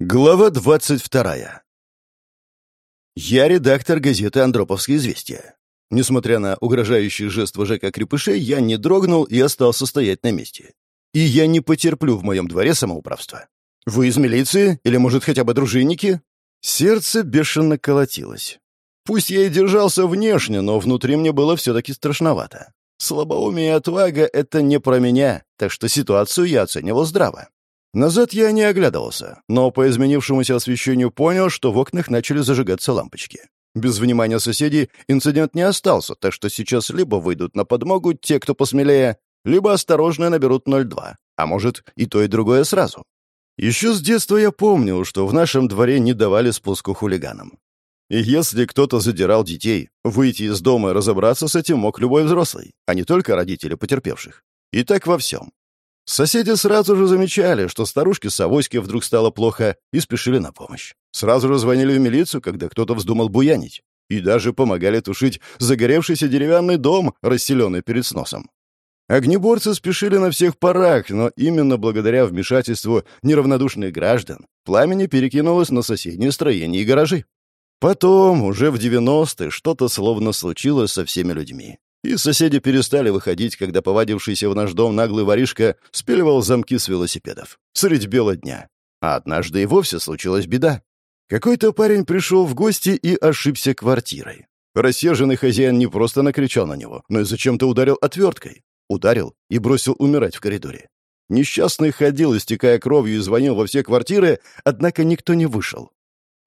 Глава 22. Я редактор газеты «Андроповские известия». Несмотря на угрожающий жест вожака крепышей, я не дрогнул и остался стоять на месте. И я не потерплю в моем дворе самоуправства. Вы из милиции? Или, может, хотя бы дружинники? Сердце бешено колотилось. Пусть я и держался внешне, но внутри мне было все-таки страшновато. Слабоумие и отвага — это не про меня, так что ситуацию я оценивал здраво. Назад я не оглядывался, но по изменившемуся освещению понял, что в окнах начали зажигаться лампочки. Без внимания соседей инцидент не остался, так что сейчас либо выйдут на подмогу те, кто посмелее, либо осторожно наберут 02, а может и то, и другое сразу. Еще с детства я помнил, что в нашем дворе не давали спуску хулиганам. И если кто-то задирал детей, выйти из дома и разобраться с этим мог любой взрослый, а не только родители потерпевших. И так во всем. Соседи сразу же замечали, что старушке Савоське вдруг стало плохо, и спешили на помощь. Сразу же звонили в милицию, когда кто-то вздумал буянить. И даже помогали тушить загоревшийся деревянный дом, расселенный перед сносом. Огнеборцы спешили на всех парах, но именно благодаря вмешательству неравнодушных граждан пламени перекинулось на соседние строения и гаражи. Потом, уже в 90-е, что-то словно случилось со всеми людьми. И соседи перестали выходить, когда повадившийся в наш дом наглый воришка спиливал замки с велосипедов. Средь бела дня. А однажды и вовсе случилась беда. Какой-то парень пришел в гости и ошибся квартирой. Рассерженный хозяин не просто накричал на него, но и зачем-то ударил отверткой. Ударил и бросил умирать в коридоре. Несчастный ходил, истекая кровью, и звонил во все квартиры, однако никто не вышел.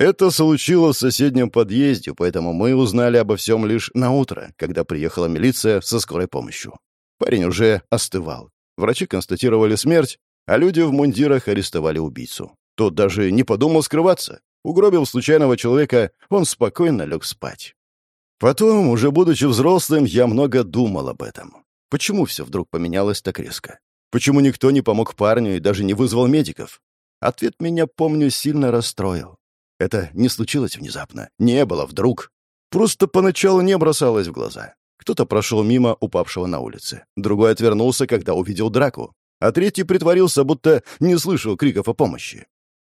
Это случилось в соседнем подъезде, поэтому мы узнали обо всем лишь на утро, когда приехала милиция со скорой помощью. Парень уже остывал. Врачи констатировали смерть, а люди в мундирах арестовали убийцу. Тот даже не подумал скрываться. Угробил случайного человека, он спокойно лег спать. Потом, уже будучи взрослым, я много думал об этом. Почему все вдруг поменялось так резко? Почему никто не помог парню и даже не вызвал медиков? Ответ меня, помню, сильно расстроил. Это не случилось внезапно, не было вдруг. Просто поначалу не бросалось в глаза. Кто-то прошел мимо упавшего на улице. Другой отвернулся, когда увидел драку. А третий притворился, будто не слышал криков о помощи.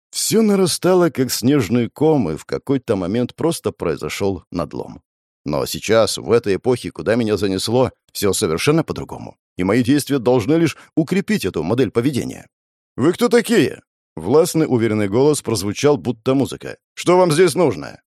Все нарастало, как снежный ком, и в какой-то момент просто произошел надлом. Но сейчас, в этой эпохе, куда меня занесло, все совершенно по-другому. И мои действия должны лишь укрепить эту модель поведения. «Вы кто такие?» Властный, уверенный голос прозвучал, будто музыка. «Что вам здесь нужно?»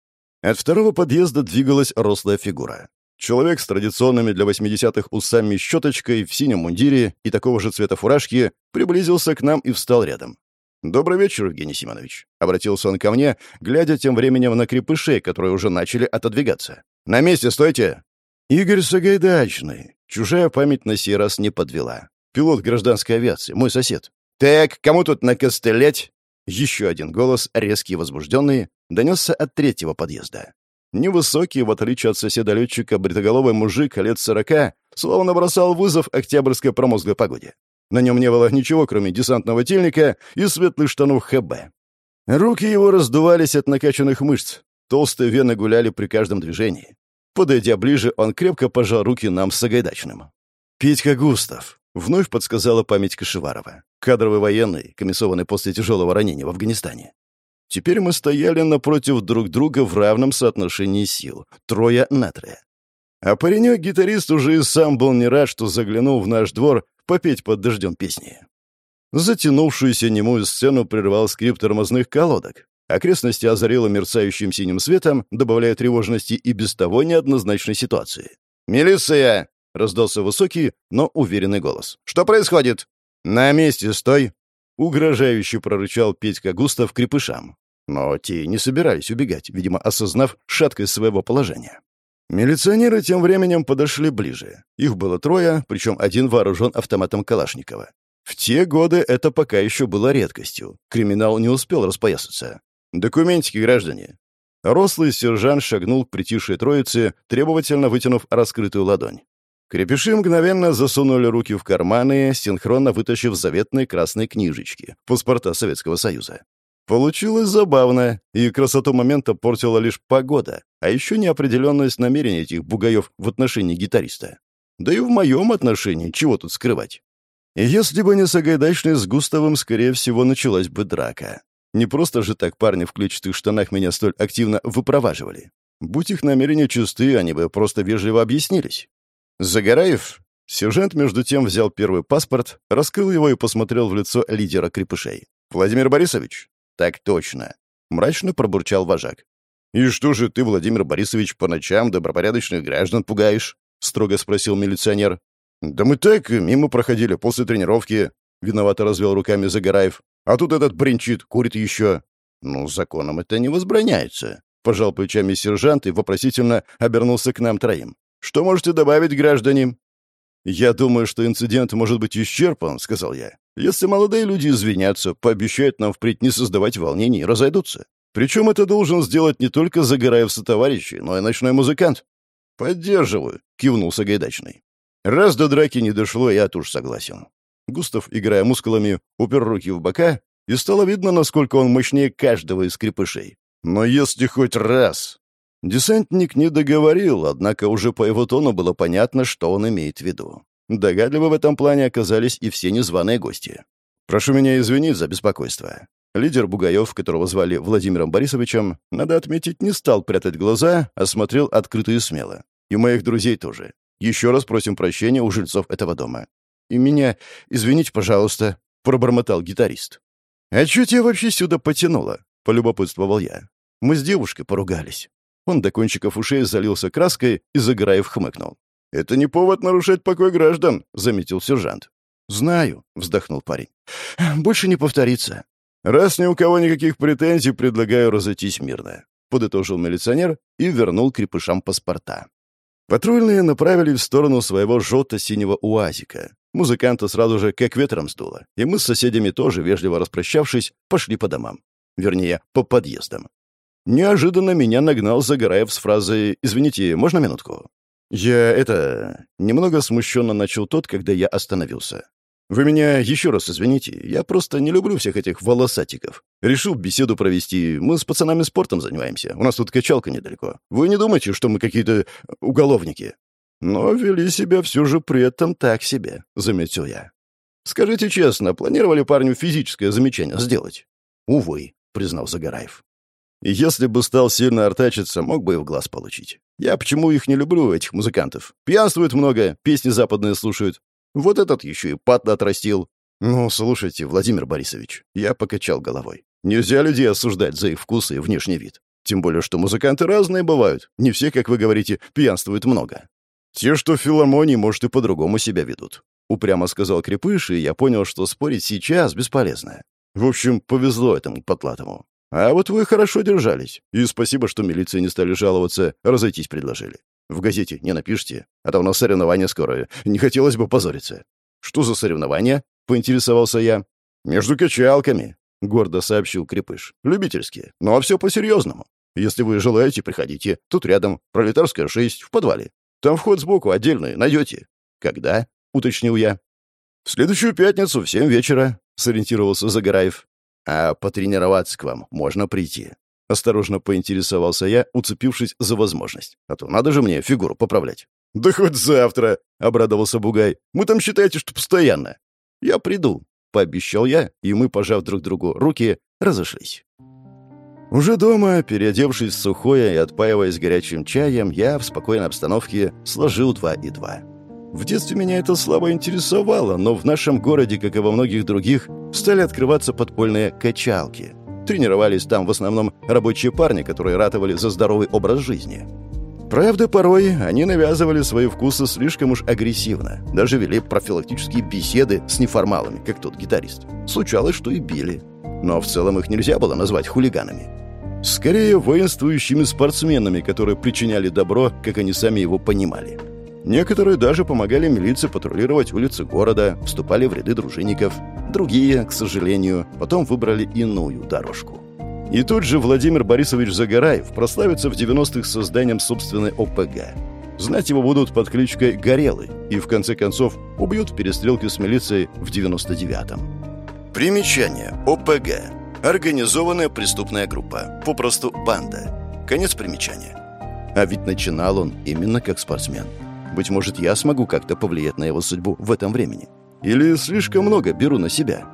От второго подъезда двигалась рослая фигура. Человек с традиционными для 80-х усами щеточкой в синем мундире и такого же цвета фуражки приблизился к нам и встал рядом. «Добрый вечер, Евгений Семенович», — обратился он ко мне, глядя тем временем на крепышей, которые уже начали отодвигаться. «На месте стойте!» Игорь Сагайдачный. Чужая память на сей раз не подвела. Пилот гражданской авиации, мой сосед. «Так, кому тут накостылять?» Еще один голос, резкий и возбужденный, донесся от третьего подъезда. Невысокий, в отличие от соседа-летчика, бритоголовый мужик лет сорока, словно бросал вызов октябрьской промозглой погоде. На нем не было ничего, кроме десантного тельника и светлых штанов ХБ. Руки его раздувались от накачанных мышц. Толстые вены гуляли при каждом движении. Подойдя ближе, он крепко пожал руки нам с Сагайдачным. «Петька Густав», — вновь подсказала память Кашеварова. Кадровый военный, комиссованный после тяжелого ранения в Афганистане. Теперь мы стояли напротив друг друга в равном соотношении сил. Трое на трое. А паренек-гитарист уже и сам был не рад, что заглянул в наш двор попеть под дождем песни. Затянувшуюся немую сцену прервал скрип тормозных колодок. Окрестности озарило мерцающим синим светом, добавляя тревожности и без того неоднозначной ситуации. «Милиция!» — раздался высокий, но уверенный голос. «Что происходит?» «На месте стой!» — угрожающе прорычал Петька Густав крепышам. Но те не собирались убегать, видимо, осознав шаткость своего положения. Милиционеры тем временем подошли ближе. Их было трое, причем один вооружен автоматом Калашникова. В те годы это пока еще было редкостью. Криминал не успел распоясаться. «Документики, граждане!» Рослый сержант шагнул к притихшей троице, требовательно вытянув раскрытую ладонь. Крепиши мгновенно засунули руки в карманы, синхронно вытащив заветные красные книжечки, паспорта Советского Союза. Получилось забавно, и красоту момента портила лишь погода, а еще неопределенность намерений этих бугаев в отношении гитариста. Да и в моем отношении, чего тут скрывать? Если бы не Сагайдачный с Густавом, скорее всего, началась бы драка. Не просто же так парни в клетчатых штанах меня столь активно выпроваживали. Будь их намерения чисты, они бы просто вежливо объяснились. Загораев, сержант между тем взял первый паспорт, раскрыл его и посмотрел в лицо лидера крепышей. «Владимир Борисович?» «Так точно», — мрачно пробурчал вожак. «И что же ты, Владимир Борисович, по ночам добропорядочных граждан пугаешь?» — строго спросил милиционер. «Да мы так мимо проходили после тренировки», — виновато развел руками Загораев. «А тут этот бренчит, курит еще». «Ну, законом это не возбраняется», — пожал плечами сержант и вопросительно обернулся к нам троим. «Что можете добавить, граждане?» «Я думаю, что инцидент может быть исчерпан», — сказал я. «Если молодые люди извинятся, пообещают нам впредь не создавать волнений разойдутся. Причем это должен сделать не только Загораев товарищи, но и ночной музыкант». «Поддерживаю», — кивнул Сагайдачный. Раз до драки не дошло, я тоже согласен. Густав, играя мускулами, упер руки в бока, и стало видно, насколько он мощнее каждого из крепышей. Но если хоть раз... Десантник не договорил, однако уже по его тону было понятно, что он имеет в виду. Догадливы в этом плане оказались и все незваные гости. «Прошу меня извинить за беспокойство». Лидер Бугаев, которого звали Владимиром Борисовичем, надо отметить, не стал прятать глаза, а смотрел открыто и смело. И моих друзей тоже. Еще раз просим прощения у жильцов этого дома. И меня извините, пожалуйста», — пробормотал гитарист. «А что тебя вообще сюда потянуло?» — полюбопытствовал я. «Мы с девушкой поругались». Он до кончиков ушей залился краской и, загораев, хмыкнул. «Это не повод нарушать покой граждан», — заметил сержант. «Знаю», — вздохнул парень. «Больше не повторится». «Раз ни у кого никаких претензий, предлагаю разойтись мирно», — подытожил милиционер и вернул крепышам паспорта. Патрульные направили в сторону своего желто-синего уазика. Музыканта сразу же как ветром сдуло, и мы с соседями тоже, вежливо распрощавшись, пошли по домам. Вернее, по подъездам. Неожиданно меня нагнал Загораев с фразой «Извините, можно минутку?» Я это... Немного смущенно начал тот, когда я остановился. «Вы меня еще раз извините, я просто не люблю всех этих волосатиков. Решил беседу провести, мы с пацанами спортом занимаемся, у нас тут качалка недалеко. Вы не думайте, что мы какие-то уголовники?» «Но вели себя все же при этом так себе», — заметил я. «Скажите честно, планировали парню физическое замечание сделать?» «Увы», — признал Загораев. «Если бы стал сильно артачиться, мог бы и в глаз получить. Я почему их не люблю, этих музыкантов? Пьянствуют много, песни западные слушают. Вот этот еще и пат отрастил. Ну, слушайте, Владимир Борисович, я покачал головой. Нельзя людей осуждать за их вкусы и внешний вид. Тем более, что музыканты разные бывают. Не все, как вы говорите, пьянствуют много. Те, что в филармонии, может, и по-другому себя ведут. Упрямо сказал Крепыш, и я понял, что спорить сейчас бесполезно. В общем, повезло этому потлатому. А вот вы хорошо держались. И спасибо, что милиции не стали жаловаться, разойтись предложили. В газете не напишите, а то у нас соревнования скоро. Не хотелось бы позориться». «Что за соревнования?» — поинтересовался я. «Между качалками», — гордо сообщил Крепыш. «Любительские. Ну а все по-серьезному. Если вы желаете, приходите. Тут рядом, Пролетарская 6, в подвале. Там вход сбоку отдельный, найдете». «Когда?» — уточнил я. «В следующую пятницу в семь вечера», — сориентировался Загораев. «А потренироваться к вам можно прийти. Осторожно поинтересовался я, уцепившись за возможность. А то надо же мне фигуру поправлять. «Да хоть завтра!» — обрадовался Бугай. «Мы там считаете, что постоянно». «Я приду», — пообещал я, и мы, пожав друг другу руки, разошлись. Уже дома, переодевшись в сухое и отпаиваясь горячим чаем, я в спокойной обстановке сложил два и два. В детстве меня это слабо интересовало, но в нашем городе, как и во многих других, стали открываться подпольные качалки. Тренировались там в основном рабочие парни, которые ратовали за здоровый образ жизни. Правда, порой они навязывали свои вкусы слишком уж агрессивно. Даже вели профилактические беседы с неформалами, как тот гитарист. Случалось, что и били. Но в целом их нельзя было назвать хулиганами. Скорее, воинствующими спортсменами, которые причиняли добро, как они сами его понимали. Некоторые даже помогали милиции патрулировать улицы города, вступали в ряды дружинников. Другие, к сожалению, потом выбрали иную дорожку. И тут же Владимир Борисович Загораев прославится в 90-х созданием собственной ОПГ. Знать его будут под кличкой «Горелый» и, в конце концов, убьют в перестрелке с милицией в 99-м. Примечание. ОПГ. Организованная преступная группа. Попросту банда. Конец примечания. А ведь начинал он именно как спортсмен. Быть может, я смогу как-то повлиять на его судьбу в этом времени. Или слишком много беру на себя?»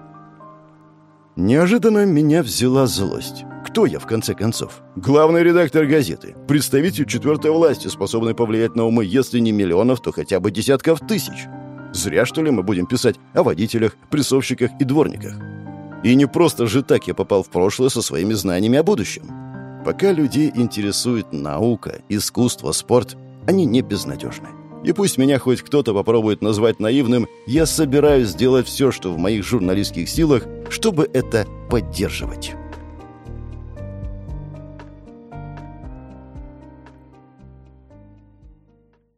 Неожиданно меня взяла злость. Кто я, в конце концов? Главный редактор газеты, представитель четвертой власти, способный повлиять на умы, если не миллионов, то хотя бы десятков тысяч. Зря, что ли, мы будем писать о водителях, прессовщиках и дворниках. И не просто же так я попал в прошлое со своими знаниями о будущем. Пока людей интересует наука, искусство, спорт, они не безнадежны. И пусть меня хоть кто-то попробует назвать наивным, я собираюсь сделать все, что в моих журналистских силах, чтобы это поддерживать.